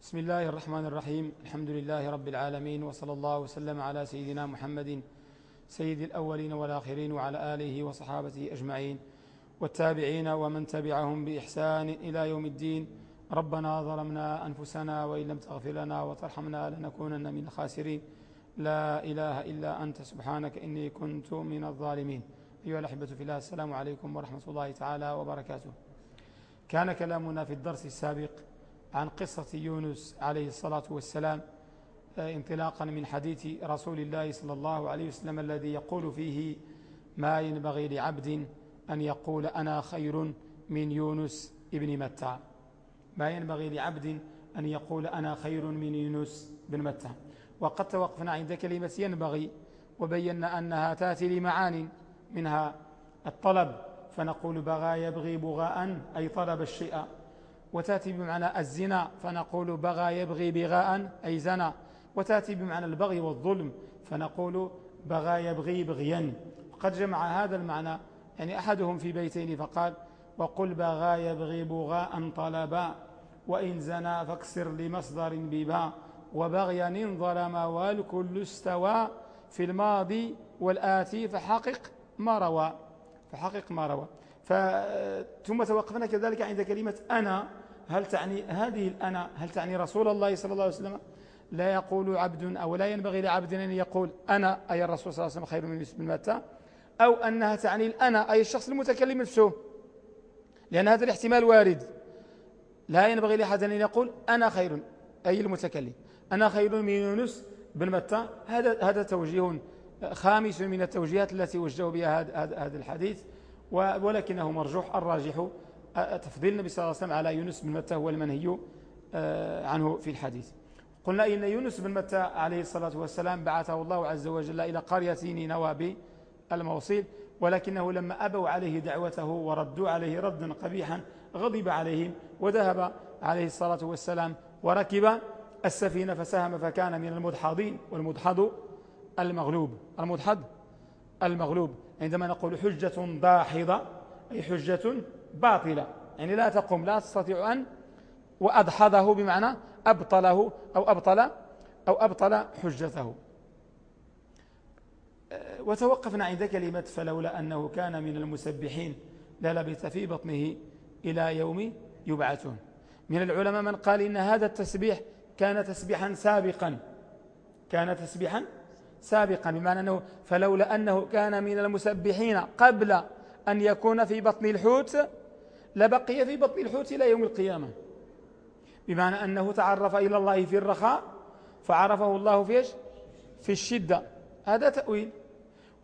بسم الله الرحمن الرحيم. الحمد لله رب العالمين وصلى الله وسلم على سيدنا محمد سيد الأولين والآخرين وعلى آله وصحابته أجمعين والتابعين ومن تبعهم بإحسان إلى يوم الدين. ربنا ظلمنا أنفسنا وإن لم تغفر لنا وترحمنا لنكونن من الخاسرين. لا إله إلا أنت سبحانك إني كنت من الظالمين. أيها الأحبة في الله السلام عليكم ورحمة الله تعالى وبركاته. كان كلامنا في الدرس السابق عن قصة يونس عليه الصلاة والسلام آه، انطلاقا من حديث رسول الله صلى الله عليه وسلم الذي يقول فيه ما ينبغي لعبد أن يقول أنا خير من يونس ابن متى. ما ينبغي لعبد أن يقول أنا خير من يونس بن متى. وقد توقفنا عند كلمة ينبغي وبينا أنها تأتي لمعان منها الطلب فنقول بغى يبغي بغاء أي طلب الشيء. وتأتي بمعنى الزنا فنقول بغى يبغي بغاء أي زنا. وتأتي بمعنى البغي والظلم فنقول بغى يبغي بغيا. قد جمع هذا المعنى يعني أحدهم في بيتين فقال وقل بغى يبغي بغاء طلبا وإن زنا فاكسر لمصدر ببا. وبغيا إن ظلم والكل استوى في الماضي والآتي فحقق ما روى. فحقق ما روى. ثم توقفنا كذلك عند كلمة أنا. هل تعني هذه الأنا هل تعني رسول الله صلى الله عليه وسلم لا يقول عبد أو لا ينبغي لعبد أن يقول أنا أي الرسول صلى الله عليه وسلم خير من بن متى؟ أو أنها تعني الأنا أي الشخص المتكلم نفسه. لأن هذا الاحتمال وارد. لا ينبغي لأحد أن يقول أنا خير أي المتكلم. أنا خير من يونس بن متى؟ هذا هذا توجيه خامس من التوجيهات التي وجهوا بها هذا الحديث ولكنه مرجوح الراجح تفضيل النبي صلى الله عليه وسلم على يونس بن متى هو المنهي آه، عنه في الحديث. قلنا إن يونس بن متى عليه الصلاة والسلام بعثه الله عز وجل إلى قرية نينوى الموصيل ولكنه لما أبوا عليه دعوته وردوا عليه ردا قبيحا غضب عليهم وذهب عليه الصلاة والسلام وركب السفينة فسهم فكان من المدحضين والمدحض المغلوب المدحض المغلوب عندما نقول حجة داحضة أي حجة باطلة. يعني لا تقوم لا تستطيع أن وأدحضه بمعنى أبطله أو أبطل أو أبطل حجته. أه، وتوقفنا عند كلمة فلولا أنه كان من المسبحين. للبث في بطنه إلى يوم يبعثون. من العلماء من قال إن هذا التسبيح كان تسبيحا سابقا. كان تسبيحا سابقا بمعنى أنه فلولا أنه كان من المسبحين قبل أن يكون في بطن الحوت لبقي في بطن الحوت إلى يوم القيامة. بمعنى أنه تعرف إلى الله في الرخاء فعرفه الله في في الشدة. هذا تأويل.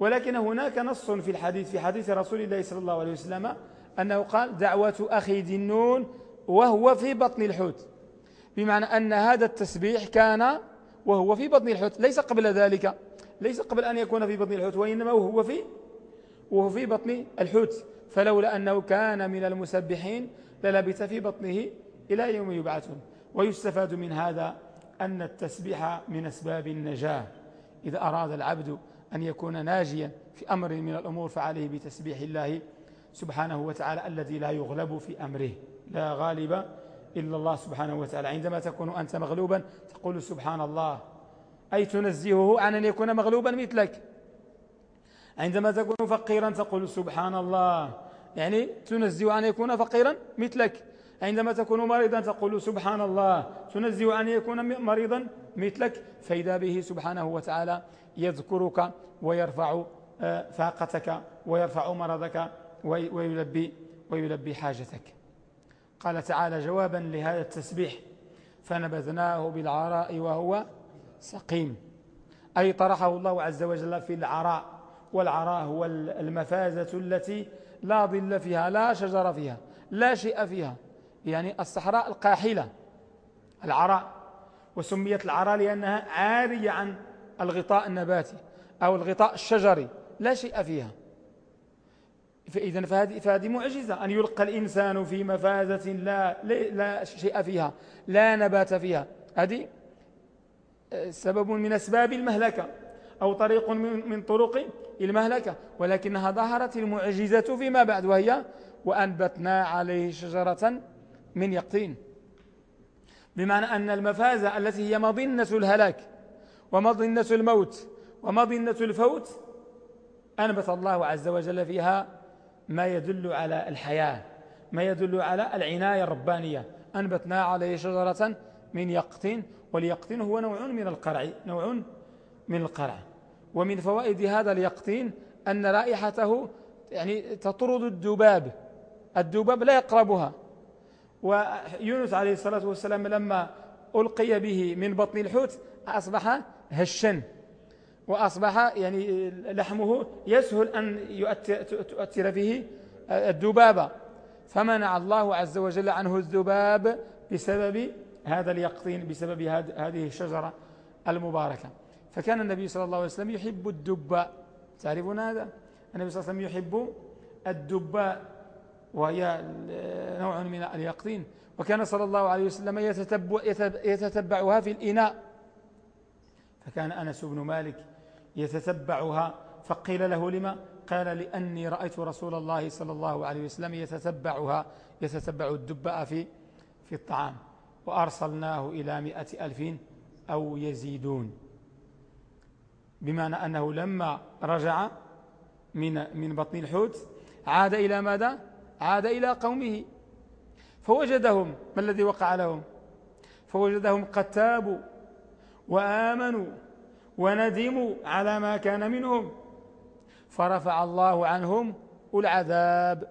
ولكن هناك نص في الحديث في حديث رسول الله صلى الله عليه وسلم أنه قال دعوة أخي ذنون وهو في بطن الحوت. بمعنى أن هذا التسبيح كان وهو في بطن الحوت ليس قبل ذلك. ليس قبل أن يكون في بطن الحوت وإنما وهو في وهو في بطن الحوت. فلولا أنه كان من المسبحين للبث في بطنه إلى يوم يبعثون. ويستفاد من هذا أن التسبيح من أسباب النجاة. إذا أراد العبد أن يكون ناجيا في أمر من الأمور فعليه بتسبيح الله سبحانه وتعالى الذي لا يغلب في أمره. لا غالب إلا الله سبحانه وتعالى. عندما تكون أنت مغلوبا تقول سبحان الله أي تنزهه عن أن يكون مغلوبا مثلك؟ عندما تكون فقيرا تقول سبحان الله يعني تنزه عن يكون فقيرا مثلك. عندما تكون مريضا تقول سبحان الله تنزه عن يكون مريضا مثلك. فإذا به سبحانه وتعالى يذكرك ويرفع آه، فاقتك ويرفع مرضك ويلبي, ويلبي حاجتك. قال تعالى جوابا لهذا التسبيح فنبذناه بالعراء وهو سقيم. أي طرحه الله عز وجل في العراء والعراء هو المفازة التي لا ظل فيها لا شجر فيها لا شيء فيها. يعني الصحراء القاحلة العراء وسميت العراء لأنها عارية عن الغطاء النباتي أو الغطاء الشجري لا شيء فيها. فإذا فهذه, فهذه معجزة أن يلقى الإنسان في مفازة لا, لا شيء فيها لا نبات فيها. هذه سبب من أسباب المهلكة. أو طريق من طرق المهلكة. ولكنها ظهرت المعجزة فيما بعد وهي وأنبتنا عليه شجرة من يقطين. بمعنى أن المفازة التي هي مظنة الهلاك ومظنة الموت ومظنة الفوت أنبت الله عز وجل فيها ما يدل على الحياة ما يدل على العناية الربانية. أنبتنا عليه شجرة من يقطين واليقطين هو نوع من القرع نوع من القرع ومن فوائد هذا اليقطين أن رائحته يعني تطرد الذباب الذباب لا يقربها. ويونس عليه الصلاة والسلام لما ألقي به من بطن الحوت أصبح هشا. وأصبح يعني لحمه يسهل أن تؤثر فيه الذبابة فمنع الله عز وجل عنه الذباب بسبب هذا اليقطين بسبب هذه الشجرة المباركة. فكان النبي صلى الله عليه وسلم يحب الدباء تعرفون هذا؟ النبي صلى الله عليه وسلم يحب الدباء وهي نوع من اليقطين. وكان صلى الله عليه وسلم يتتبع يتتبعها في الإناء. فكان أنس بن مالك يتتبعها. فقيل له لما؟ قال لأني رأيت رسول الله صلى الله عليه وسلم يتتبعها يتتبع الدباء في في الطعام. وأرسلناه إلى مئة ألف أو يزيدون. بمعنى أنه لما رجع من من بطن الحوت عاد إلى ماذا؟ عاد إلى قومه فوجدهم ما الذي وقع لهم؟ فوجدهم قد تابوا وآمنوا وندموا على ما كان منهم فرفع الله عنهم العذاب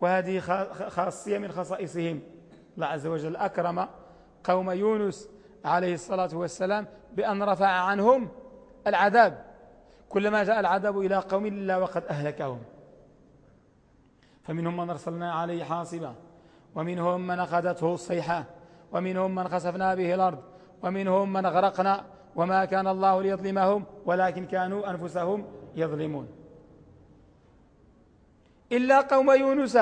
وهذه خاصية من خصائصهم الله عز وجل أكرم قوم يونس عليه الصلاة والسلام بأن رفع عنهم العذاب. كلما جاء العذاب إلى قوم إلا وقد أهلكهم. فمنهم من أرسلنا عليه حاصبا ومنهم من أخذته الصيحة ومنهم من خسفنا به الأرض ومنهم من أغرقنا وما كان الله ليظلمهم ولكن كانوا أنفسهم يظلمون. إلا قوم يونس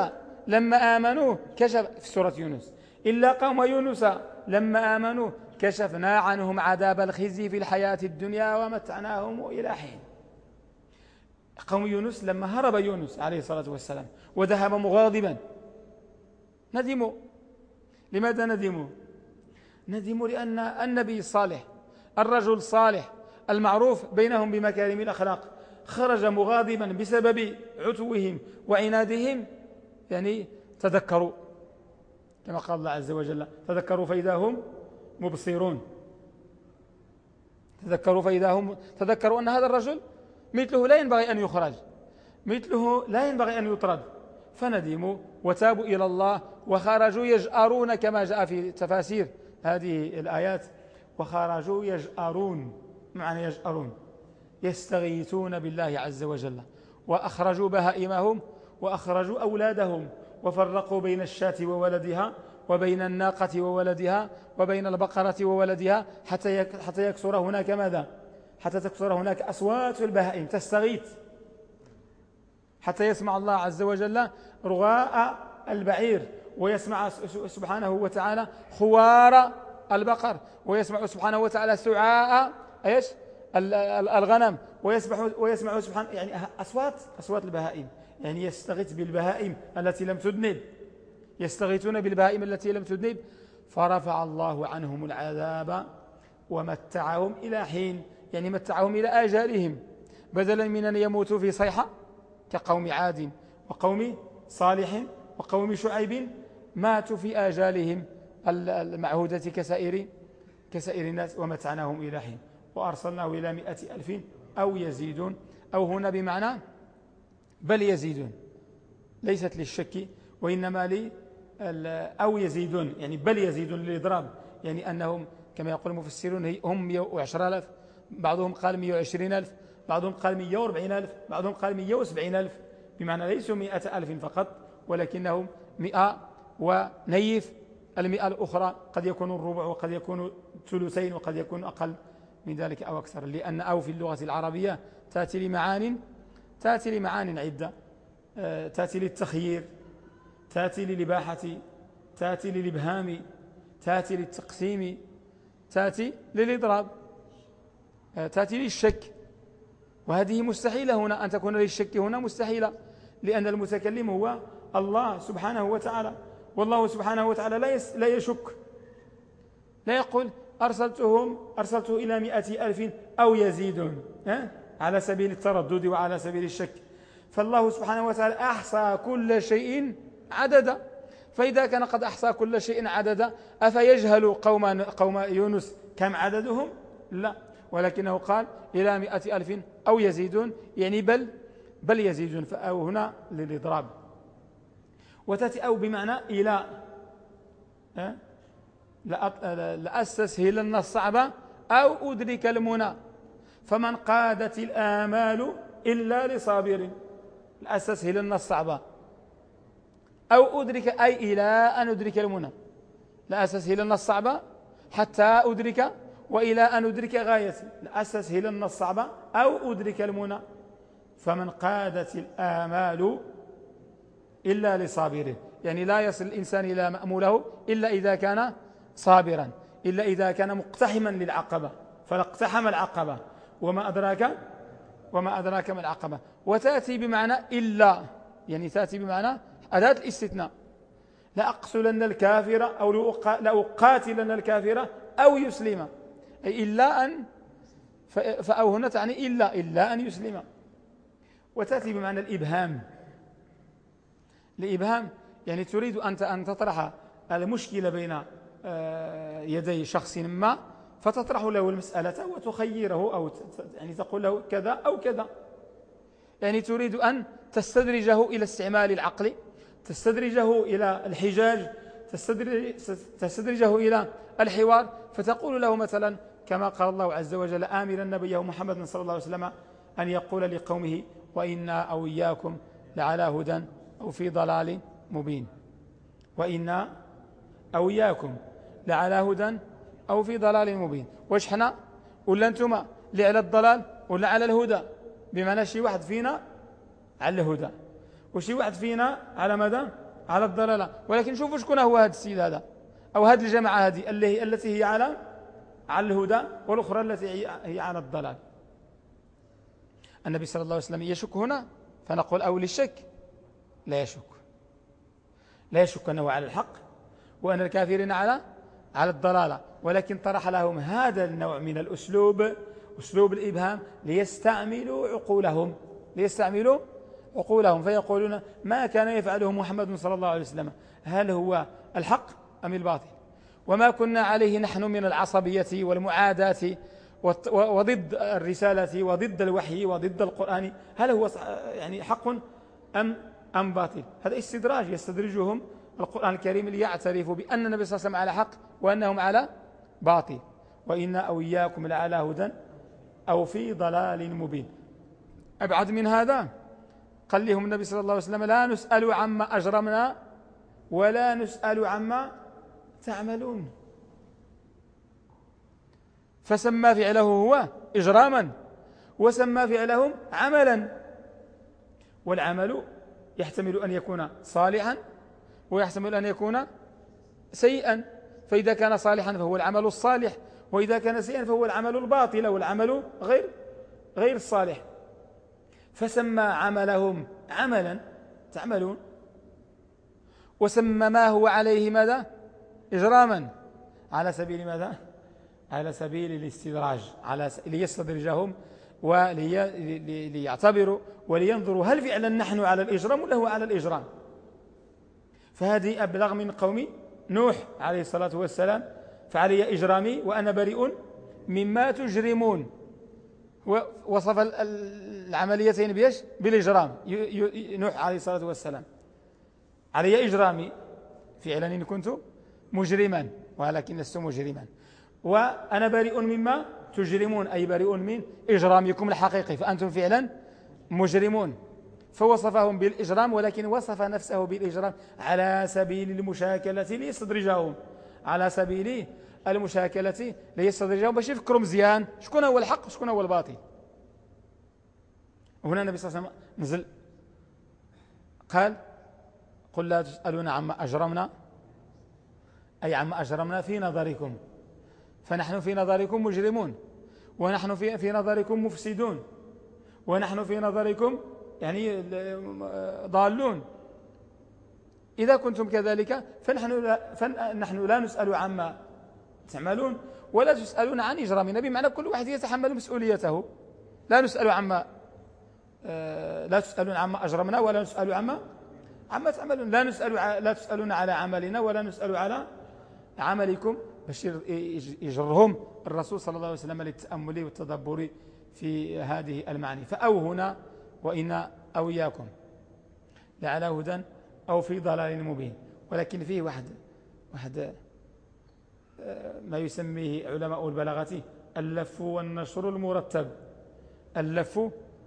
لما آمنوا كشف في سورة يونس إلا قوم يونس لما آمنوا كشفنا عنهم عذاب الخزي في الحياة الدنيا ومتعناهم إلى حين. قوم يونس لما هرب يونس عليه الصلاة والسلام وذهب مغاضبا. ندموا. لماذا ندموا؟ ندموا لأن النبي الصالح الرجل الصالح المعروف بينهم بمكارم الأخلاق خرج مغاضبا بسبب عتوهم وعنادهم. يعني تذكروا كما قال الله عز وجل تذكروا فإذا هم مبصرون. تذكروا فإذا هم تذكروا أن هذا الرجل مثله لا ينبغي أن يخرج. مثله لا ينبغي أن يطرد. فندموا وتابوا إلى الله وخرجوا يجأرون كما جاء في تفاسير هذه الآيات. وخرجوا يجأرون. معنى يجأرون؟ يستغيثون بالله عز وجل. وأخرجوا بهائمهم وأخرجوا أولادهم وفرقوا بين الشاة وولدها وبين الناقة وولدها وبين البقرة وولدها حتى حتى يكسر هناك ماذا؟ حتى تكسر هناك أصوات البهائم تستغيث. حتى يسمع الله عز وجل رغاء البعير ويسمع سبحانه وتعالى خوار البقر ويسمع سبحانه وتعالى سعاء إيش؟ الغنم ويسمع ويسمع سبحانه يعني أصوات أصوات البهائم. يعني يستغيث بالبهائم التي لم تذنب يستغيثون بالبهائم التي لم تذنب فرفع الله عنهم العذاب ومتعهم إلى حين يعني متعهم إلى آجالهم. بدلا من أن يموتوا في صيحة كقوم عاد وقوم صالح وقوم شعيب ماتوا في آجالهم المعهودة كسائر كسائر الناس ومتعناهم إلى حين. وأرسلناه إلى مئة ألف أو يزيدون أو هنا بمعنى بل يزيدون. ليست للشك وإنما لي أو يزيدون يعني بل يزيدون للإضراب. يعني أنهم كما يقول المفسرون هم 110 ألف بعضهم قال 120 ألف بعضهم قال 140 ألف بعضهم قال 170 ألف بمعنى ليسوا 100 ألف فقط ولكنهم 100 ونيف. المئة الأخرى قد يكون الربع وقد يكون ثلثين وقد يكون أقل من ذلك أو أكثر. لأن أو في اللغة العربية تأتي لمعان تأتي لمعان عدة آه، تأتي للتخيير. تأتي للإباحة تأتي للإبهام تأتي للتقسيم تأتي للإضراب آه، تأتي للشك. وهذه مستحيلة هنا أن تكون للشك هنا مستحيلة لأن المتكلم هو الله سبحانه وتعالى. والله سبحانه وتعالى لا لا يشك. لا يقول أرسلتهم أرسلته إلى مئة ألف أو يزيدون على سبيل التردد وعلى سبيل الشك. فالله سبحانه وتعالى أحصى كل شيء عددا فإذا كان قد أحصى كل شيء عددا أفيجهل قوم, قوم يونس كم عددهم؟ لا. ولكنه قال إلى مئة ألف أو يزيدون يعني بل بل يزيدون. فأو هنا للإضراب. وتأتي أو بمعنى إلى. لأستسهلن الصعب أو أدرك المنى. فمن قادت الآمال إلا لصابر. لأستسهلن الصعب. أو أدرك أي إلى أن أدرك المنى. لأستسهلن الصعب حتى أدرك وإلى أن أدرك غايتي. لأستسهلن الصعب أو أدرك المنى. فمن قادت الآمال إلا لصابره. يعني لا يصل الإنسان إلى مأموله إلا إذا كان صابرا إلا إذا كان مقتحما للعقبة. فلاقتحم العقبة. وما أدراك؟ وما أدراك ما العقبة. وتأتي بمعنى إلا. يعني تأتي بمعنى أداة الاستثناء. لأقتلن الكافر أو لأقاتلن الكافر أو يسلم. أي إلا أن فأو هنا تعني إلا إلا أن يسلم. وتأتي بمعنى الإبهام. الإبهام يعني تريد أنت أن تطرح المشكلة بين آه، يدي شخص ما فتطرح له المسألة وتخيره أو يعني تقول له كذا أو كذا. يعني تريد أن تستدرجه إلى استعمال العقل. تستدرجه إلى الحجاج تستدرجه إلى الحوار فتقول له مثلا كما قال الله عز وجل آمرا نبيه محمد صلى الله عليه وسلم أن يقول لقومه وإنا أو إياكم لعلى هدى أو في ضلال مبين. وإنا أو إياكم لعلى هدى أو في ضلال مبين. واش حنا؟ ولا أنتم اللي على الضلال ولا على الهدى؟ بمعنى شي واحد فينا على الهدى. وشي واحد فينا على ماذا؟ على الضلالة. ولكن شوفوا شكون هو هذا السيد هذا. أو هذه الجماعة هذه اللي التي هي على على الهدى والأخرى التي هي على الضلال. النبي صلى الله عليه وسلم يشك هنا؟ فنقول أو للشك لا يشك. لا يشك أنه على الحق وأن الكافرين على على الضلالة. ولكن طرح لهم هذا النوع من الأسلوب أسلوب الإبهام ليستعملوا عقولهم ليستعملوا عقولهم فيقولون ما كان يفعله محمد صلى الله عليه وسلم. هل هو الحق أم الباطل؟ وما كنا عليه نحن من العصبية والمعاداة وضد الرسالة وضد الوحي وضد القرآن. هل هو يعني حق أم, أم باطل؟ هذا استدراج يستدرجهم القرآن الكريم ليعترفوا بأن النبي صلى الله عليه وسلم على حق وأنهم على باطل. وإنا أو إياكم لعلى هدى أو في ضلال مبين. أبعد من هذا؟ قال لهم النبي صلى الله عليه وسلم لا نسأل عما أجرمنا ولا نسأل عما تعملون. فسمى فعله هو إجراما وسمى فعلهم عملا والعمل يحتمل أن يكون صالحا ويحتمل أن يكون سيئا. فإذا كان صالحا فهو العمل الصالح وإذا كان سيئا فهو العمل الباطل والعمل غير غير الصالح فسمى عملهم عملا تعملون؟ وسمى ما هو عليه ماذا؟ إجراما. على سبيل ماذا؟ على سبيل الاستدراج على ليستدرجهم وليعتبروا ولينظروا هل فعلا نحن على الإجرام ولا هو على الإجرام. فهذه أبلغ من قوم نوح عليه الصلاة والسلام فعلي إجرامي وأنا بريء مما تجرمون. وصف العمليتين بيش بالإجرام. نوح عليه الصلاة والسلام. علي إجرامي فعلا إن كنت مجرما ولكن لست مجرما. وأنا بريء مما تجرمون أي بريء من إجرامكم الحقيقي. فأنتم فعلا مجرمون. فوصفهم بالإجرام ولكن وصف نفسه بالإجرام على سبيل المشاكلة ليستدرجهم. على سبيل المشاكلة ليستدرجهم باش يفكروا مزيان شكون هو الحق شكون هو الباطل؟ وهنا النبي صلى الله عليه وسلم نزل قال قل لا تسألون عما أجرمنا. أي عما أجرمنا في نظركم. فنحن في نظركم مجرمون ونحن في, في نظركم مفسدون ونحن في نظركم يعني ضالون. إذا كنتم كذلك فنحن لا, فنحن لا نسأل عما تعملون ولا تسألون عن إجرامنا بمعنى كل واحد يتحمل مسؤوليته. لا نسأل عما آه، لا تسألون عما أجرمنا ولا نسأل عما عما تعملون. لا نسأل لا تسألون على عملنا ولا نسأل على عملكم. باش يجرهم الرسول صلى الله عليه وسلم للتأمل والتدبر في هذه المعاني. فأو هنا وإن أو إياكم. لعلى هدى أو في ضلال مبين. ولكن فيه واحد واحد ما يسميه علماء البلاغة اللف والنشر المرتب. اللف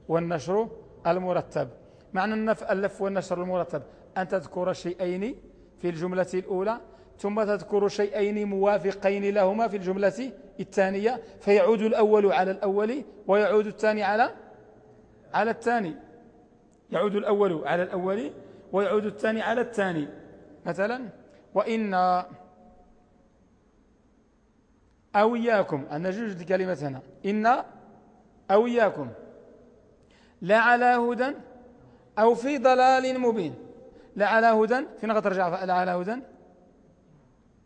والنشر المرتب. معنى اللف والنشر المرتب. أن تذكر شيئين في الجملة الأولى ثم تذكر شيئين موافقين لهما في الجملة الثانية فيعود الأول على الأول ويعود الثاني على على الثاني. يعود الأول على الأول ويعود الثاني على الثاني. مثلا وإن أو إياكم. أن جوج الكلمة هنا. إن أو إياكم. لا على هدى أو في ضلال مبين. لا على هدى. فين غترجع لا على هدى.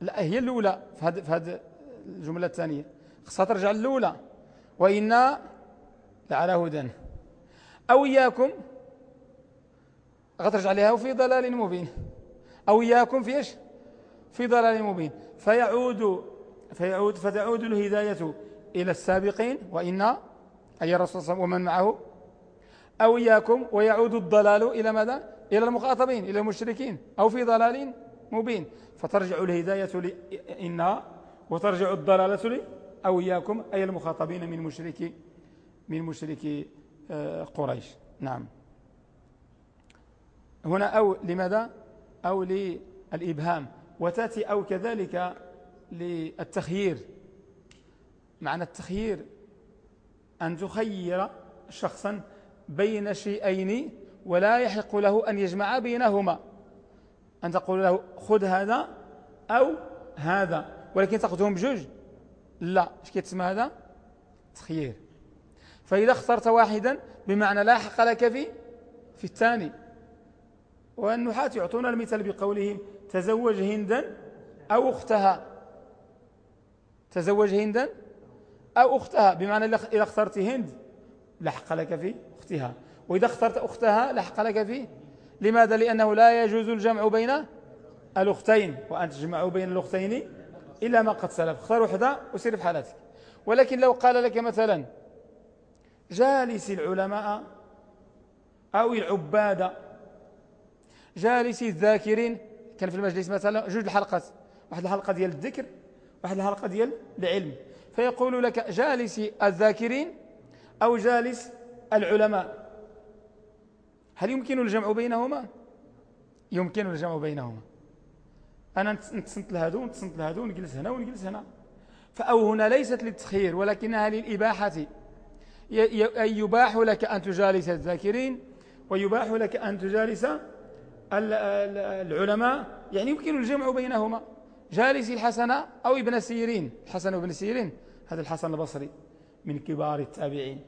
لا هي الأولى في هذه في هذه الجملة الثانية. خصها ترجع الأولى وإنا لعلى هدى أو إياكم. غترجع لها وفي ضلال مبين. أو إياكم في إيش؟ في ضلال مبين. فيعود فيعود فتعود الهداية إلى السابقين وإنا أي الرسول صلى الله عليه وسلم ومن معه أو إياكم ويعود الضلال إلى ماذا؟ إلى المخاطبين إلى المشركين أو في ضلال مبين. فترجع الهداية لإنا وترجع الضلالة لي أو إياكم أي المخاطبين من مشركي من مشركي آه، قريش. نعم. هنا أو لماذا؟ أو للإبهام. وتأتي أو كذلك للتخيير. معنى التخيير أن تخير شخصا بين شيئين ولا يحق له أن يجمع بينهما. أن تقول له خذ هذا أو هذا ولكن تأخذهم بجوج. لا. إيش كيتسمى هذا؟ تخيير. فإذا اخترت واحدا بمعنى لا حق لك في في الثاني. والنحاة يعطون المثال بقولهم تزوج هندا أو أختها. تزوج هندا أو أختها بمعنى إذا اخترت هند لحق لك في أختها. وإذا اخترت أختها لحق لك في. لماذا؟ لأنه لا يجوز الجمع بين الأختين وأن تجمعوا بين الأختين إلا ما قد سلف. اختار وحدة وسير في حالتك. ولكن لو قال لك مثلا جالس العلماء أو العباد جالس الذاكرين. كان في المجلس مثلا جوج الحلقات. واحد الحلقة ديال الذكر واحد الحلقة ديال العلم. فيقول لك جالس الذاكرين أو جالس العلماء. هل يمكن الجمع بينهما؟ يمكن الجمع بينهما. أنا نتصنت لهذو ونتصنت لهذو ونجلس هنا ونجلس هنا. فأو هنا ليست للتخيير ولكنها للإباحة أي يباح لك أن تجالس الذاكرين ويباح لك أن تجالس العلماء؟ يعني يمكن الجمع بينهما. جالس الحسن أو ابن سيرين. الحسن وابن سيرين هذا الحسن البصري من كبار التابعين.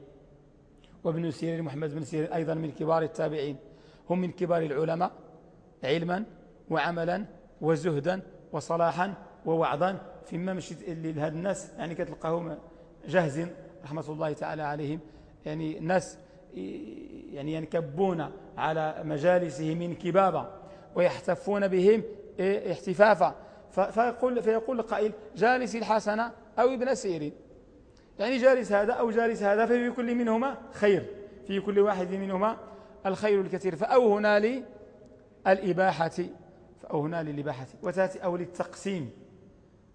وابن سيرين محمد بن سيرين أيضا من كبار التابعين. هم من كبار العلماء علما وعملا وزهدا وصلاحا ووعظا. فيما مشيت لهذا الناس يعني كتلقاهم جاهزين رحمة الله تعالى عليهم. يعني ناس يعني ينكبون على مجالسهم انكبابا ويحتفون بهم احتفافا. فيقول, فيقول القائل جالس الحسن أو ابن سيرين. يعني جالس هذا أو جالس هذا ففي كل منهما خير. في كل واحد منهما الخير الكثير. فأو هنا لي الإباحة فأو هنا للإباحة وتأتي أو للتقسيم.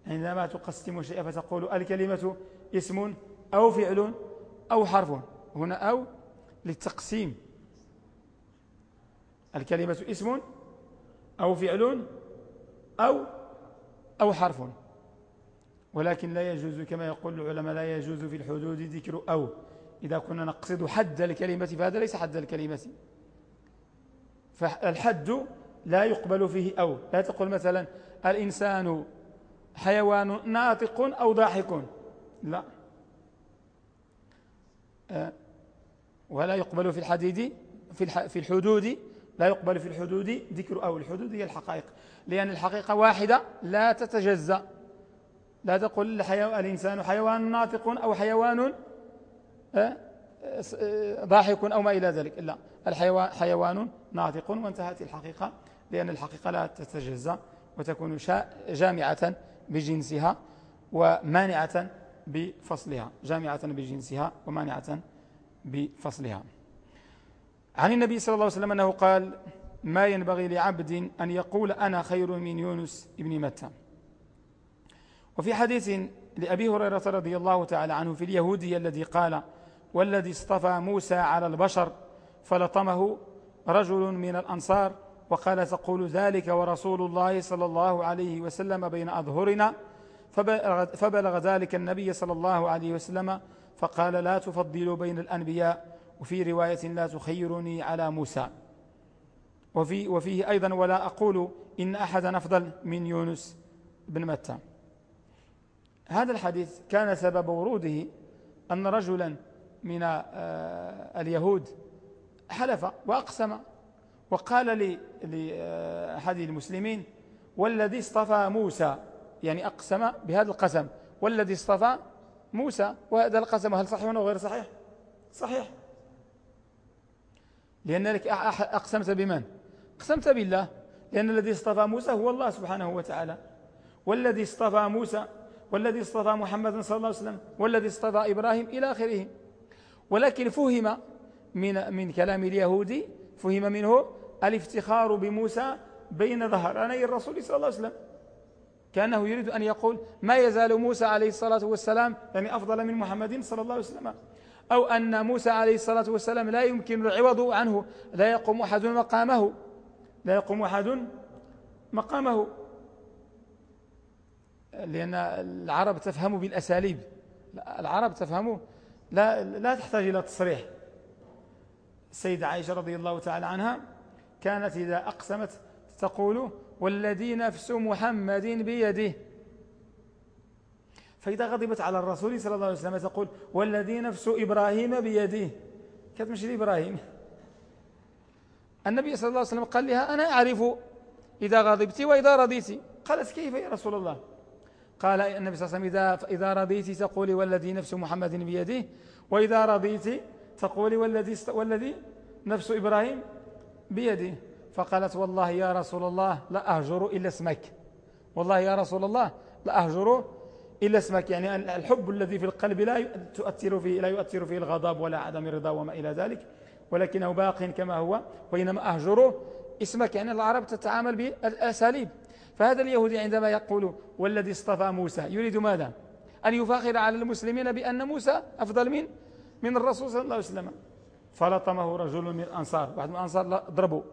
عندما تقسم شيئا فتقول الكلمة اسم أو فعل أو حرف. هنا أو للتقسيم. الكلمة اسم أو فعل أو أو حرف. ولكن لا يجوز كما يقول العلماء لا يجوز في الحدود ذكر أو. إذا كنا نقصد حد الكلمة فهذا ليس حد الكلمة. فالحد لا يقبل فيه أو. لا تقول مثلا الإنسان حيوان ناطق أو ضاحك. لا. آه، ولا يقبل في الحديد في في الحدود لا يقبل في الحدود ذكر أو. الحدود هي الحقائق. لأن الحقيقة واحدة لا تتجزأ. لا تقل الإنسان حيوان ناطق أو حيوان آه، آه، ضاحك أو ما إلى ذلك. لا الحيوان حيوان ناطق وانتهت الحقيقة لأن الحقيقة لا تتجزى وتكون جامعة بجنسها ومانعة بفصلها. جامعة بجنسها ومانعة بفصلها. عن النبي صلى الله عليه وسلم أنه قال ما ينبغي لعبد أن يقول أنا خير من يونس ابن متى. وفي حديث لأبي هريرة رضي الله تعالى عنه في اليهودي الذي قال والذي اصطفى موسى على البشر فلطمه رجل من الأنصار وقال تقول ذلك ورسول الله صلى الله عليه وسلم بين أظهرنا؟ فبلغ, ذلك النبي صلى الله عليه وسلم فقال لا تفضلوا بين الأنبياء وفي رواية لا تخيرني على موسى. وفي وفيه أيضا ولا أقول إن أحدا أفضل من يونس بن متى. هذا الحديث كان سبب وروده أن رجلا من آه، اليهود حلف وأقسم وقال لأحد المسلمين والذي اصطفى موسى يعني أقسم بهذا القسم والذي اصطفى موسى وهذا القسم هل صحيح أو غير صحيح؟ صحيح. لأنك أقسمت بمن؟ أقسمت بالله لأن الذي اصطفى موسى هو الله سبحانه وتعالى. والذي اصطفى موسى والذي اصطفى محمد صلى الله عليه وسلم والذي اصطفى إبراهيم إلى آخره. ولكن فهم من, من كلام اليهودي فهم منه الافتخار بموسى بين ظهراني الرسول صلى الله عليه وسلم. كأنه يريد أن يقول ما يزال موسى عليه الصلاة والسلام يعني أفضل من محمد صلى الله عليه وسلم. أو أن موسى عليه الصلاة والسلام لا يمكن العوض عنه لا يقوم أحد مقامه. لا يقوم أحد مقامه لأن العرب تفهم بالأساليب. العرب تفهم لا, لا تحتاج إلى تصريح. السيدة عائشة رضي الله تعالى عنها كانت إذا أقسمت تقول والذي نفس محمد بيده. فإذا غضبت على الرسول صلى الله عليه وسلم تقول والذي نفس إبراهيم بيده. كتمشي إبراهيم النبي صلى الله عليه وسلم قال لها أنا أعرف إذا غضبت وإذا رضيت. قالت كيف يا رسول الله؟ قال النبي صلى الله عليه وسلم إذا, إذا رضيت تقولي والذي نفس محمد بيده وإذا رضيت تقولي والذي, والذي نفس إبراهيم بيده. فقالت والله يا رسول الله لا أهجر إلا اسمك. والله يا رسول الله لا أهجر إلا اسمك. يعني الحب الذي في القلب لا تؤثر فيه لا يؤثر فيه الغضب ولا عدم الرضا وما إلى ذلك. ولكنه باق كما هو وإنما أهجره اسمك يعني العرب تتعامل بالأساليب. فهذا اليهودي عندما يقول والذي اصطفى موسى يريد ماذا؟ أن يفاخر على المسلمين بأن موسى أفضل من من الرسول صلى الله عليه وسلم. فلطمه رجل من الأنصار. واحد من الأنصار ضربه.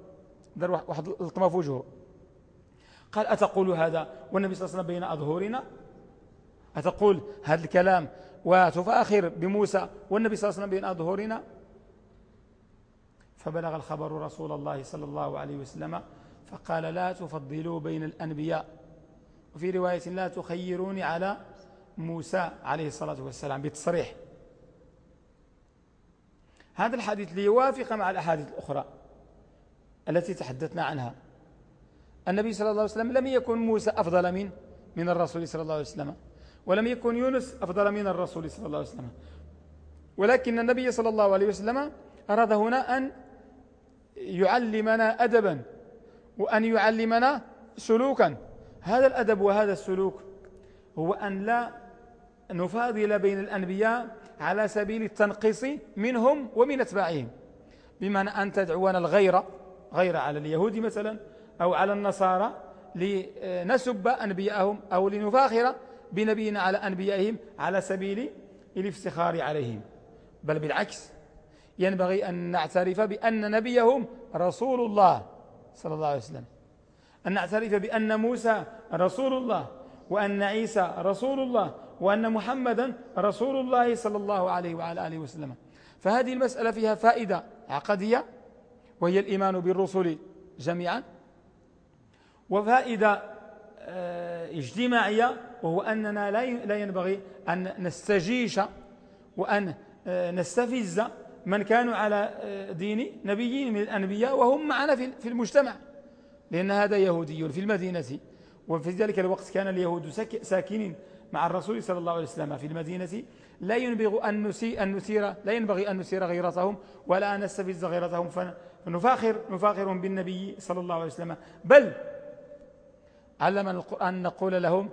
ضرب واحد لطمه في وجهه. قال أتقول هذا والنبي صلى الله عليه وسلم بين أظهرنا أتقول هذا الكلام وتفاخر بموسى والنبي صلى الله عليه وسلم بين أظهرنا فبلغ الخبر رسول الله صلى الله عليه وسلم فقال لا تفضلوا بين الأنبياء. وفي رواية لا تخيروني على موسى عليه الصلاة والسلام بتصريح هذا الحديث ليوافق مع الأحاديث الأخرى التي تحدثنا عنها. النبي صلى الله عليه وسلم لم يكن موسى أفضل من من الرسول صلى الله عليه وسلم ولم يكن يونس أفضل من الرسول صلى الله عليه وسلم. ولكن النبي صلى الله عليه وسلم أراد هنا أن يعلمنا أدبا وأن يعلمنا سلوكا. هذا الأدب وهذا السلوك هو أن لا نفاضل بين الأنبياء على سبيل التنقيص منهم ومن أتباعهم. بمعنى أن تدعونا الغير غير على اليهود مثلا أو على النصارى لنسب أنبياءهم أو لنفاخر بنبينا على أنبيائهم على سبيل الافتخار عليهم. بل بالعكس ينبغي أن نعترف بأن نبيهم رسول الله صلى الله عليه وسلم. أن نعترف بأن موسى رسول الله وأن عيسى رسول الله وأن محمدا رسول الله صلى الله عليه وعلى آله وسلم. فهذه المسألة فيها فائدة عقدية وهي الإيمان بالرسل جميعا وفائدة آه، اجتماعية وهو أننا لا ينبغي أن نستجيش وأن آه، نستفز من كانوا على آه، دين نبي من الأنبياء وهم معنا في المجتمع. لأن هذا يهودي في المدينة. وفي ذلك الوقت كان اليهود ساكنين مع الرسول صلى الله عليه وسلم في المدينة. لا ينبغي أن نسير, أن نسير لا ينبغي أن نسير غيرتهم ولا أن نستفز غيرتهم. فنفاخر نفاخرهم بالنبي صلى الله عليه وسلم. بل علمنا القرآن نقول لهم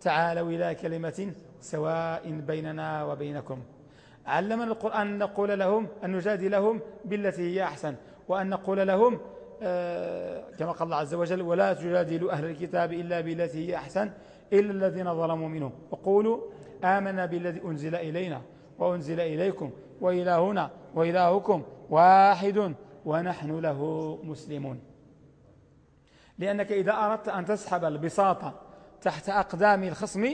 تعالوا إلى كلمة سواء بيننا وبينكم. علمنا القرآن أن نقول لهم أن نجادلهم بالتي هي أحسن وأن نقول لهم آه، كما قال الله عز وجل ولا تجادلوا أهل الكتاب إلا بالتي هي أحسن إلا الذين ظلموا منهم. وقولوا آمنا بالذي أنزل إلينا وأنزل إليكم وإلهنا وإلهكم واحد ونحن له مسلمون. لأنك إذا أردت أن تسحب البساطة تحت أقدام الخصم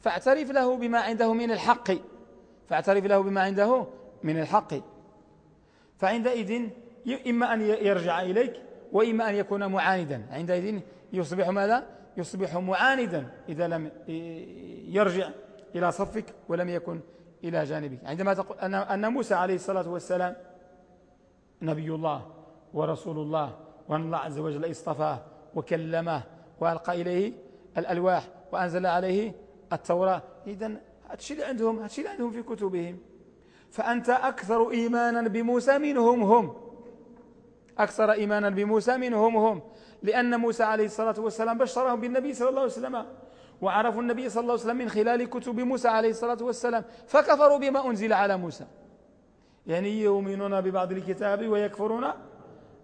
فاعترف له بما عنده من الحق. فاعترف له بما عنده من الحق. فعندئذ إما أن يرجع إليك وإما أن يكون معاندا. عندئذ يصبح ماذا؟ يصبح معاندا إذا لم يرجع إلى صفك ولم يكن إلى جانبك. عندما تقول أن موسى عليه الصلاة والسلام نبي الله ورسول الله وأن الله عز وجل اصطفاه وكلمه وألقى إليه الألواح وأنزل عليه التوراة. إذا هادشي اللي عندهم هادشي اللي عندهم في كتبهم. فأنت أكثر إيمانا بموسى منهم هم. أكثر إيمانا بموسى منهم هم. لأن موسى عليه الصلاة والسلام بشرهم بالنبي صلى الله عليه وسلم. وعرفوا النبي صلى الله عليه وسلم من خلال كتب موسى عليه الصلاة والسلام. فكفروا بما أنزل على موسى. يعني يؤمنون ببعض الكتاب ويكفرون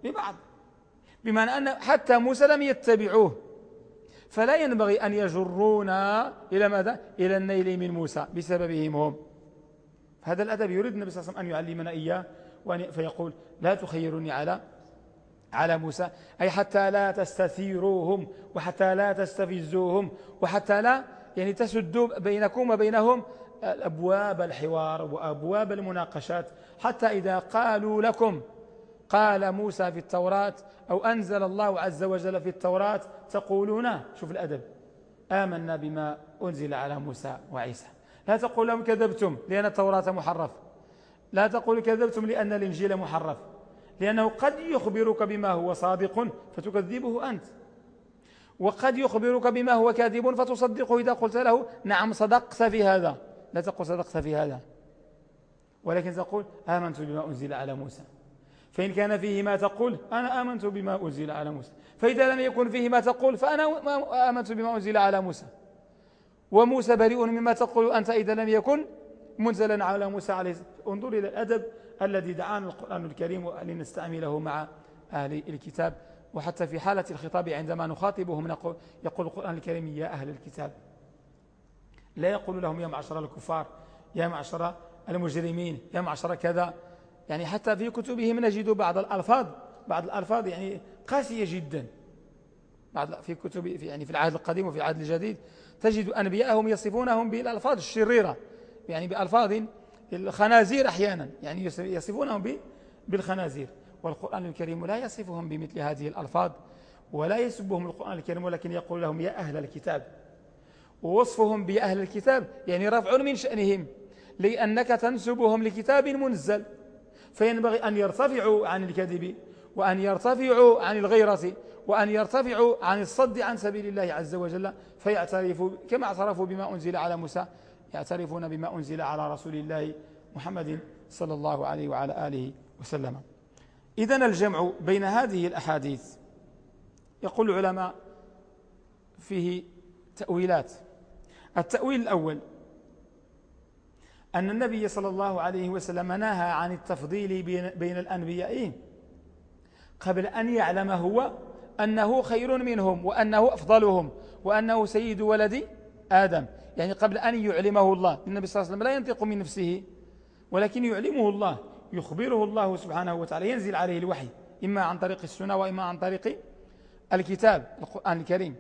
ببعض. بمعنى أن حتى موسى لم يتبعوه. فلا ينبغي أن يجرونا إلى ماذا؟ إلى النيل من موسى بسببهم هم هذا الأدب يريد النبي صلى الله عليه وسلم أن يعلمنا إياه فيقول لا تخيروني على على موسى أي حتى لا تستثيروهم وحتى لا تستفزوهم وحتى لا يعني تسدوا بينكم وبينهم أبواب الحوار وأبواب المناقشات حتى إذا قالوا لكم قال موسى في التوراة أو أنزل الله عز وجل في التوراة تقولون شوف الأدب آمنا بما أنزل على موسى وعيسى. لا تقول لهم كذبتم لأن التوراة محرف. لا تقول كذبتم لأن الإنجيل محرف. لأنه قد يخبرك بما هو صادق فتكذبه أنت. وقد يخبرك بما هو كاذب فتصدقه إذا قلت له نعم صدقت في هذا. لا تقول صدقت في هذا. ولكن تقول آمنت بما أنزل على موسى. فإن كان فيه ما تقول أنا آمنت بما أنزل على موسى. فإذا لم يكن فيه ما تقول فأنا آمنت بما أنزل على موسى. وموسى بريء مما تقول أنت إذا لم يكن منزلا على موسى عليه انظر إلى الأدب الذي دعانا القرآن الكريم لنستعمله مع أهل الكتاب. وحتى في حالة الخطاب عندما نخاطبهم نقول يقول القرآن الكريم يا أهل الكتاب لا يقول لهم يا معشر الكفار يا معشر المجرمين يا معشر كذا. يعني حتى في كتبهم نجد بعض الألفاظ بعض الألفاظ يعني قاسية جدا. بعض في كتب يعني في العهد القديم وفي العهد الجديد تجد أنبياءهم يصفونهم بالألفاظ الشريرة. يعني بألفاظ الخنازير أحيانا يعني يصفونهم بالخنازير. والقرآن الكريم لا يصفهم بمثل هذه الألفاظ ولا يسبهم القرآن الكريم ولكن يقول لهم يا أهل الكتاب. ووصفهم بأهل الكتاب يعني رفع من شأنهم لأنك تنسبهم لكتاب منزل. فينبغي أن يرتفعوا عن الكذب وأن يرتفعوا عن الغيرة وأن يرتفعوا عن الصد عن سبيل الله عز وجل فيعترفوا كما اعترفوا بما أنزل على موسى يعترفون بما أنزل على رسول الله محمد صلى الله عليه وعلى آله وسلم. إذن الجمع بين هذه الأحاديث. يقول العلماء فيه تأويلات. التأويل الأول أن النبي صلى الله عليه وسلم نهى عن التفضيل بين الأنبياء قبل أن يعلم هو أنه خير منهم وأنه أفضلهم وأنه سيد ولد آدم. يعني قبل أن يعلمه الله. النبي صلى الله عليه وسلم لا ينطق من نفسه ولكن يعلمه الله يخبره الله سبحانه وتعالى. ينزل عليه الوحي إما عن طريق السنة وإما عن طريق الكتاب القرآن الكريم.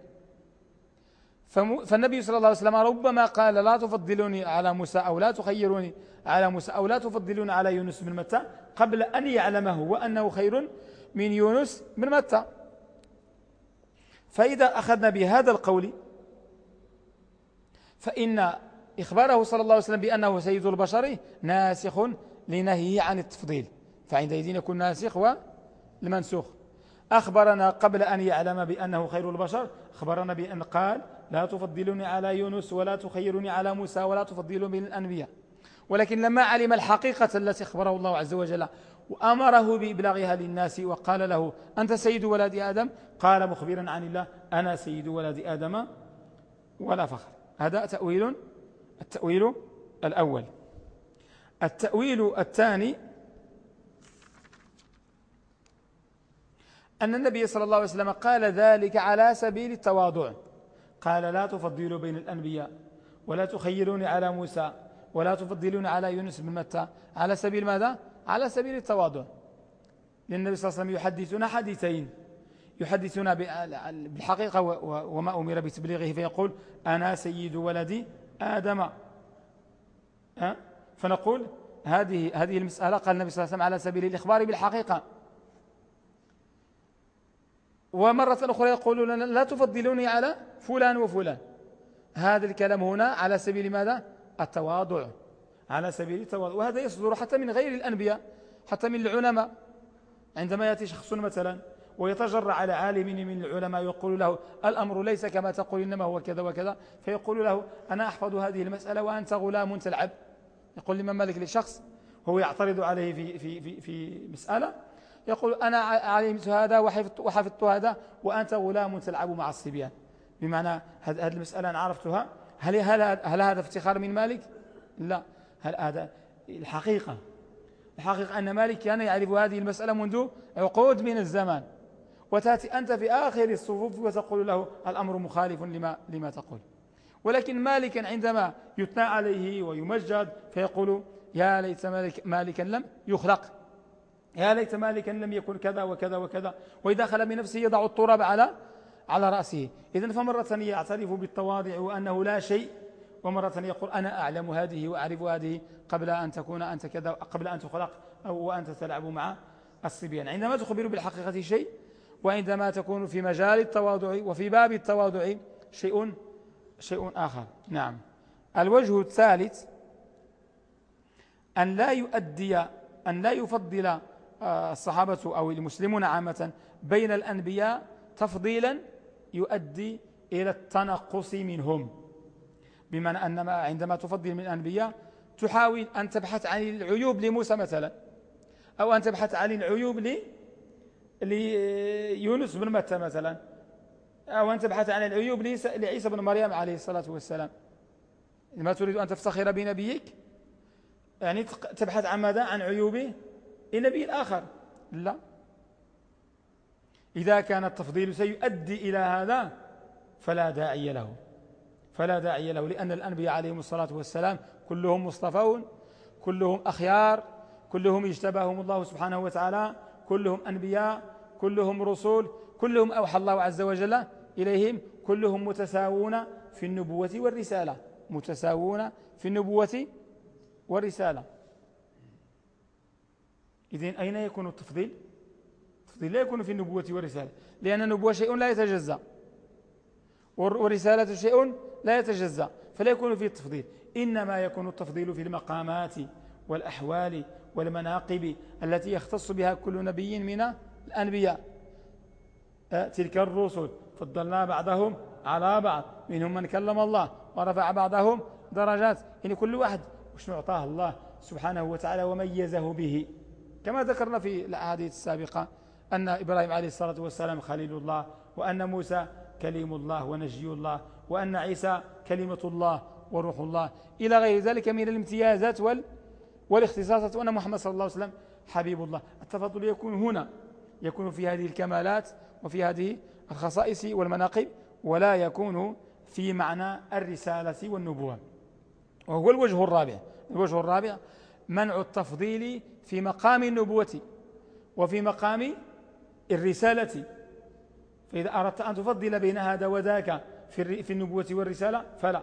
فالنبي صلى الله عليه وسلم ربما قال لا تفضلوني على موسى أو لا تخيروني على موسى أو لا تفضلوني على يونس بن متى قبل أن يعلمه وأنه خير من يونس بن متى. فإذا أخذنا بهذا القول فإن إخباره صلى الله عليه وسلم بأنه سيد البشر ناسخ لنهيه عن التفضيل فعندئذ يكون ناسخ والمنسوخ. أخبرنا قبل أن يعلم بأنه خير البشر أخبرنا بأن قال لا تفضلوني على يونس ولا تخيروني على موسى ولا تفضلوني من الأنبياء. ولكن لما علم الحقيقة التي أخبره الله عز وجل وأمره بإبلاغها للناس وقال له أنت سيد ولد آدم قال مخبرا عن الله أنا سيد ولد آدم ولا فخر. هذا تأويل التأويل الأول. التأويل الثاني أن النبي صلى الله عليه وسلم قال ذلك على سبيل التواضع. قال لا تفضلوا بين الأنبياء ولا تخيروني على موسى ولا تفضلون على يونس بن متى. على سبيل ماذا؟ على سبيل التواضع. لأن النبي صلى الله عليه وسلم يحدثنا حديثين. يحدثنا بالحقيقة وما أمر بتبليغه فيقول أنا سيد ولدي آدم. فنقول هذه هذه المسألة قال النبي صلى الله عليه وسلم على سبيل الإخبار بالحقيقة. ومرة أخرى يقولون لا تفضلوني على فلان وفلان. هذا الكلام هنا على سبيل ماذا؟ التواضع. على سبيل التواضع. وهذا يصدر حتى من غير الأنبياء حتى من العلماء. عندما يأتي شخص مثلا ويتجرع على عالم من العلماء يقول له الأمر ليس كما تقول إنما هو كذا وكذا. فيقول له أنا أحفظ هذه المسألة وأنت غلام تلعب. يقول لمن مالك لشخص هو يعترض عليه في, في, في, في مسألة. يقول أنا علمت هذا وحفظت, وحفظت هذا وأنت غلام تلعب مع الصبيان. بمعنى هذه المسألة أنا عرفتها. هل, هل, هل هذا افتخار من مالك؟ لا. هل هذا الحقيقة؟ الحقيقة أن مالك كان يعرف هذه المسألة منذ عقود من الزمان. وتأتي أنت في آخر الصفوف وتقول له الأمر مخالف لما, لما تقول. ولكن مالكا عندما يثنى عليه ويمجد فيقول يا ليت مالك مالكا لم يخلق. يا ليت مالكا لم يكن كذا وكذا وكذا. وإذا خلى بنفسه يضع التراب على على رأسه. إذن فمرة يعترف بالتواضع وأنه لا شيء. ومرة يقول أنا أعلم هذه وأعرف هذه قبل أن تكون أنت كذا قبل أن تخلق أو وأنت تلعب مع الصبيان. عندما تخبر بالحقيقة شيء وعندما تكون في مجال التواضع وفي باب التواضع شيء شيء آخر. نعم. الوجه الثالث أن لا يؤدي أن لا يفضل الصحابة أو المسلمون عامة بين الأنبياء تفضيلا يؤدي إلى التنقص منهم. بمعنى أن عندما تفضل من الأنبياء تحاول أن تبحث عن العيوب لموسى مثلا أو أن تبحث عن العيوب ليونس بن متى مثلا أو أن تبحث عن العيوب لعيسى بن مريم عليه الصلاة والسلام. ما تريد أن تفتخر بنبيك؟ يعني تبحث عن ماذا؟ عن عيوب لنبي الآخر لا. إذا كان التفضيل سيؤدي إلى هذا فلا داعي له. فلا داعي له لأن الأنبياء عليهم الصلاة والسلام كلهم مصطفون كلهم أخيار كلهم اجتباهم الله سبحانه وتعالى كلهم أنبياء كلهم رسول كلهم أوحى الله عز وجل إليهم كلهم متساوون في النبوة والرسالة. متساوون في النبوة والرسالة. إذن أين يكون التفضيل؟ التفضيل لا يكون في النبوة والرسالة لأن النبوة شيء لا يتجزأ. والرسالة شيء لا يتجزأ فلا يكون فيه التفضيل. إنما يكون التفضيل في المقامات والأحوال والمناقب التي يختص بها كل نبي من الأنبياء. أه، تلك الرسل فضلنا بعضهم على بعض. منهم من كلم الله ورفع بعضهم درجات. يعني كل واحد وشنو أعطاه الله سبحانه وتعالى وميزه به. كما ذكرنا في الأحاديث السابقة أن إبراهيم عليه الصلاة والسلام خليل الله وأن موسى كليم الله ونجي الله وأن عيسى كلمة الله وروح الله. إلى غير ذلك من الامتيازات وال والاختصاصات وأن محمد صلى الله عليه وسلم حبيب الله. التفضل يكون هنا يكون في هذه الكمالات وفي هذه الخصائص والمناقب ولا يكون في معنى الرسالة والنبوة. وهو الوجه الرابع. الوجه الرابع منع التفضيل في مقام النبوة وفي مقام الرسالة. فإذا أردت أن تفضل بين هذا وذاك في النبوة والرسالة فلا.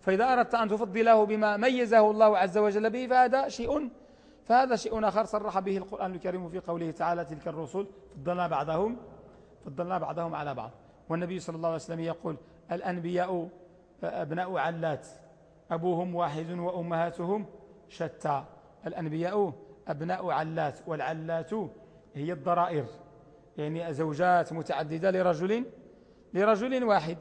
فإذا أردت أن تفضله بما ميزه الله عز وجل به فهذا شيء فهذا شيء آخر صرح به القرآن الكريم في قوله تعالى تلك الرسل فضلنا بعضهم فضلنا بعضهم على بعض. والنبي صلى الله عليه وسلم يقول الأنبياء أبناء علات أبوهم واحد وأمهاتهم شتى. الأنبياء أبناء علات والعلات هي الضرائر يعني زوجات متعددة لرجل لرجل واحد.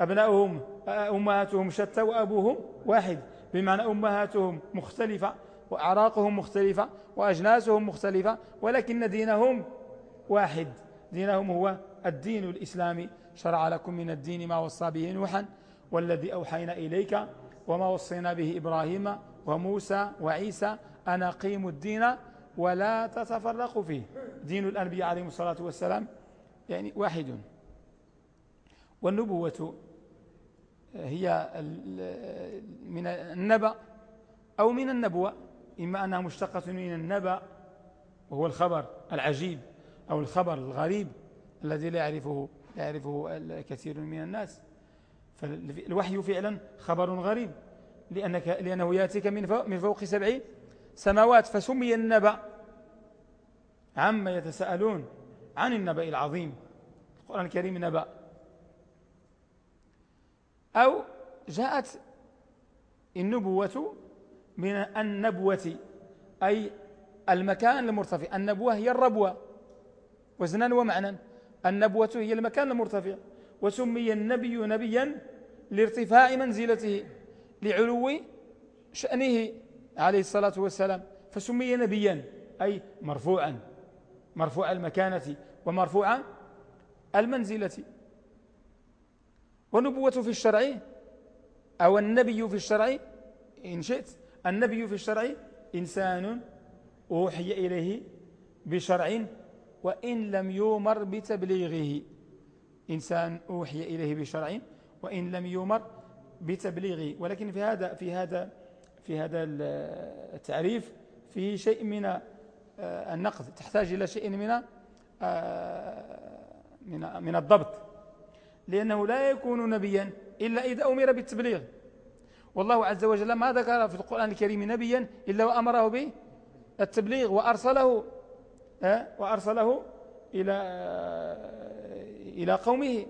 أبناؤهم أمهاتهم شتى وأبوهم واحد بمعنى أمهاتهم مختلفة وأعراقهم مختلفة وأجناسهم مختلفة ولكن دينهم واحد. دينهم هو الدين الإسلامي. شرع لكم من الدين ما وصى به نوحا والذي أوحينا إليك وما وصينا به إبراهيم وموسى وعيسى أن أقيموا الدين ولا تتفرقوا فيه. دين الأنبياء عليهم الصلاة والسلام يعني واحد. والنبوة هي من النبأ أو من النبوة إما أنها مشتقة من النبأ وهو الخبر العجيب أو الخبر الغريب الذي لا يعرفه لا يعرفه الكثير من الناس. فالوحي فعلا خبر غريب. لأنك لأنه يأتيك من فوق, من فوق سبع سماوات فسمي النبأ. عما يتساءلون عن النبأ العظيم. القرآن الكريم نبأ. أو جاءت النبوة من النبوة أي المكان المرتفع. النبوة هي الربوة. وزنا ومعنى النبوة هي المكان المرتفع. وسمي النبي نبيا لارتفاع منزلته. لعلو شأنه عليه الصلاة والسلام فسمي نبيا أي مرفوعا مرفوع المكانة ومرفوع المنزلة. والنبوة في الشرع أو النبي في الشرع إن شئت النبي في الشرع إنسان أوحي إليه بشرع وإن لم يؤمر بتبليغه إنسان أوحي إليه بشرع وإن لم يؤمر بتبليغه ولكن في هذا في هذا في هذا التعريف فيه شيء من النقد. تحتاج إلى شيء من من من الضبط. لأنه لا يكون نبيا إلا إذا أمر بالتبليغ. والله عز وجل ما ذكر في القرآن الكريم نبيا إلا وأمره بالتبليغ وأرسله آه، وأرسله إلى إلى قومه.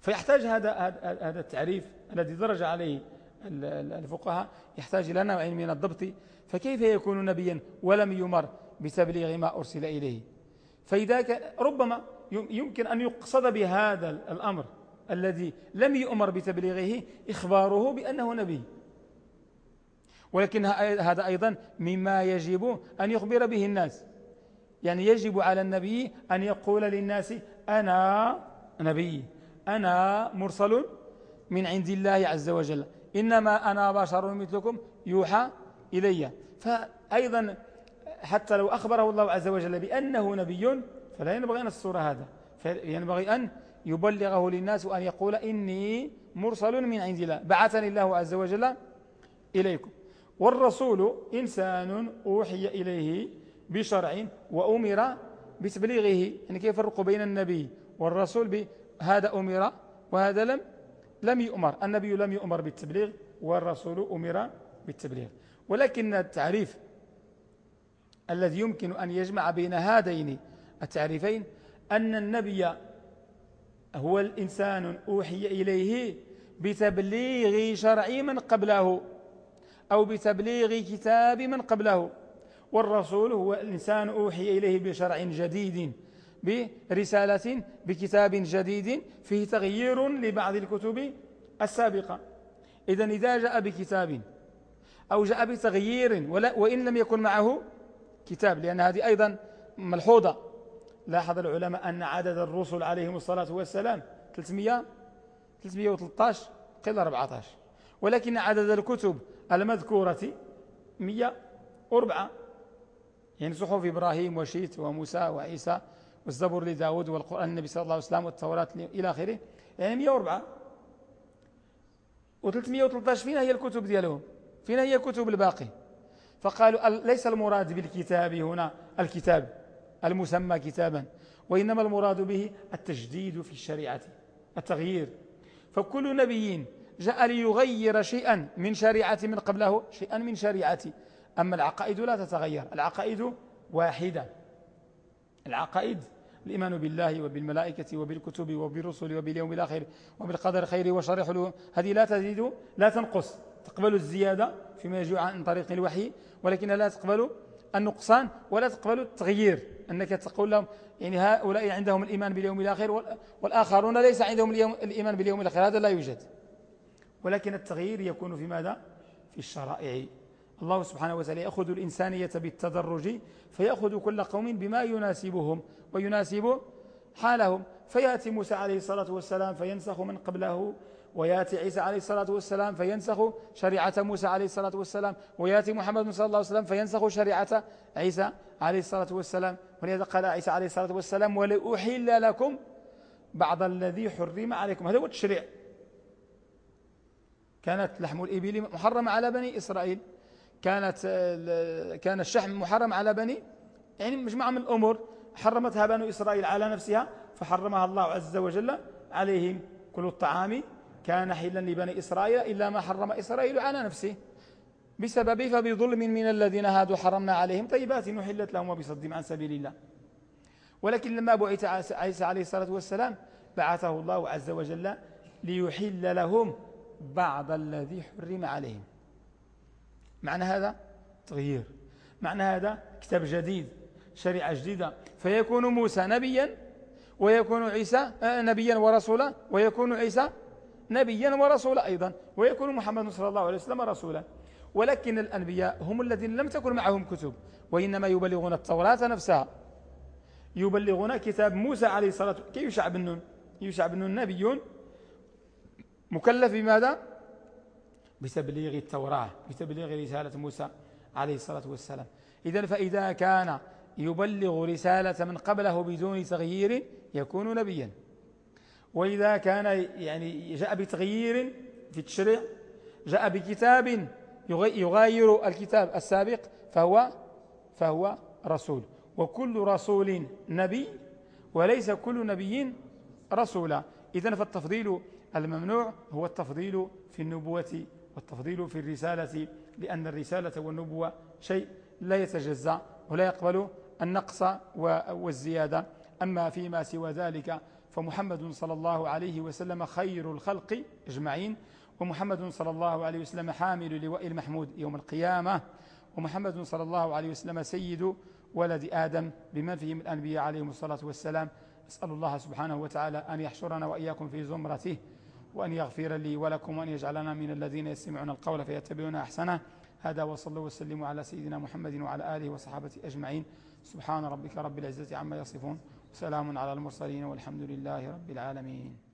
فيحتاج هذا هذا التعريف الذي درج عليه الفقهاء يحتاج إلى نوع من الضبط. فكيف يكون نبيا ولم يمر بتبليغ ما أرسل إليه؟ فإذا كان ربما يمكن أن يقصد بهذا الأمر الذي لم يؤمر بتبليغه إخباره بأنه نبي. ولكن هذا أيضا مما يجب أن يخبر به الناس. يعني يجب على النبي أن يقول للناس أنا نبي. أنا مرسل من عند الله عز وجل. إنما أنا بشر مثلكم يوحى إلي. فأيضا حتى لو أخبره الله عز وجل بأنه نبي فلا ينبغي أن الصورة هذا. فينبغي أن يبلغه للناس وأن يقول إني مرسل من عند الله. بعثني الله عز وجل إليكم. والرسول إنسان أوحي إليه بشرع وأمر بتبليغه. يعني كيف يفرق بين النبي والرسول هذا أمر وهذا لم لم يؤمر. النبي لم يؤمر بالتبليغ والرسول أمر بالتبليغ. ولكن التعريف الذي يمكن أن يجمع بين هذين التعريفين أن النبي هو الإنسان أوحي إليه بتبليغ شرع من قبله أو بتبليغ كتاب من قبله والرسول هو الإنسان أوحي إليه بشرع جديد. برسالة بكتاب جديد فيه تغيير لبعض الكتب السابقة. إذا إذا جاء بكتاب أو جاء بتغيير وإن لم يكن معه كتاب لأن هذه أيضا ملحوظة. لاحظ العلماء أن عدد الرسل عليهم الصلاة والسلام 300 313 قل 14 ولكن عدد الكتب المذكورة 104 يعني صحف إبراهيم وشيت وموسى وعيسى والزبور لداود والقرآن النبي صلى الله عليه وسلم والتوراة إلى آخره. يعني 104 و313 فين هي الكتب ديالهم؟ فين هي الكتب الباقي فقالوا ليس المراد بالكتاب هنا الكتاب المسمى كتابا وإنما المراد به التجديد في الشريعة التغيير. فكل نبي جاء ليغير شيئا من شريعة من قبله شيئا من شريعة. أما العقائد لا تتغير العقائد واحدة. العقائد الإيمان بالله وبالملائكة وبالكتب وبالرسل وباليوم الآخر وبالقدر خير وشر حلو. هذه لا تزيد لا تنقص تقبل الزيادة فيما يجوع عن طريق الوحي ولكنها لا تقبل النقصان ولا تقبل التغيير. أنك تقول لهم يعني هؤلاء عندهم الإيمان باليوم الآخر والآخرون ليس عندهم الإيمان باليوم الآخر. هذا لا يوجد. ولكن التغيير يكون في ماذا؟ في الشرائع. الله سبحانه وتعالى يأخذ الإنسانية بالتدرج فيأخذ كل قوم بما يناسبهم ويناسب حالهم. فيأتي موسى عليه الصلاة والسلام فينسخ من قبله ويأتي عيسى عليه الصلاة والسلام فينسخ شريعة موسى عليه الصلاة والسلام ويأتي محمد صلى الله عليه وسلم فينسخ شريعة عيسى عليه الصلاة والسلام. ولذا قال عيسى عليه الصلاة والسلام ولأحل لكم بعض الذي حرم عليكم. هذا هو التشريع. كانت لحم الإبل محرمة على بني إسرائيل. كانت كان الشحم محرم على بني يعني مجموعة من الأمور حرمتها بنو إسرائيل على نفسها فحرمها الله عز وجل عليهم. كل الطعام كان حلا لبني إسرائيل إلا ما حرم إسرائيل على نفسه. بسبب فبظلم من الذين هادوا حرمنا عليهم طيبات نحلت لهم وبصدهم عن سبيل الله. ولكن لما بعث عيسى عليه الصلاة والسلام بعثه الله عز وجل ليحل لهم بعض الذي حرم عليهم. معنى هذا؟ تغيير. معنى هذا؟ كتاب جديد شريعة جديدة. فيكون موسى نبيا ويكون عيسى آه، نبيا ورسولا ويكون عيسى نبيا ورسولا أيضا ويكون محمد صلى الله عليه وسلم رسولا. ولكن الأنبياء هم الذين لم تكن معهم كتب وإنما يبلغون التوراة نفسها. يبلغون كتاب موسى عليه الصلاة والسلام. كيف يشع بن نون يشع بن نون نبي مكلف بماذا؟ بتبليغ التوراة بتبليغ رسالة موسى عليه الصلاة والسلام. إذا فإذا كان يبلغ رسالة من قبله بدون تغيير يكون نبيا. وإذا كان يعني جاء بتغيير في التشريع جاء بكتاب يغاير الكتاب السابق فهو فهو رسول. وكل رسول نبي وليس كل نبي رسولا. إذن فالتفضيل الممنوع هو التفضيل في النبوة والتفضيل في الرسالة لأن الرسالة والنبوة شيء لا يتجزأ ولا يقبل النقص والزيادة. أما فيما سوى ذلك فمحمد صلى الله عليه وسلم خير الخلق أجمعين ومحمد صلى الله عليه وسلم حامل لواء المحمود يوم القيامة ومحمد صلى الله عليه وسلم سيد ولد آدم بمن فيهم الأنبياء عليهم الصلاة والسلام. أسأل الله سبحانه وتعالى أن يحشرنا وإياكم في زمرته وأن يغفر لي ولكم وأن يجعلنا من الذين يستمعون القول فيتبعون أحسنه. هذا وصلوا وسلموا على سيدنا محمد وعلى آله وصحابته أجمعين. سبحان ربك رب العزة عما يصفون. وسلام على المرسلين والحمد لله رب العالمين.